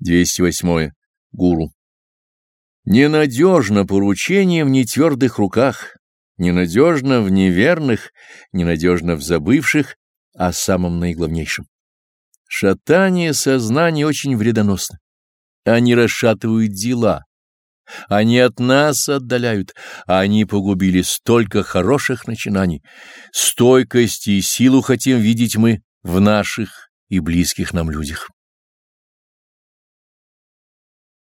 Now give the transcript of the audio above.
208. Гуру. Ненадежно поручение в нетвердых руках, ненадежно в неверных, ненадежно в забывших, о самом наиглавнейшем. Шатание сознания очень вредоносно. Они расшатывают дела, они от нас отдаляют, они погубили столько хороших начинаний. Стойкость и силу хотим видеть мы в наших и близких нам людях.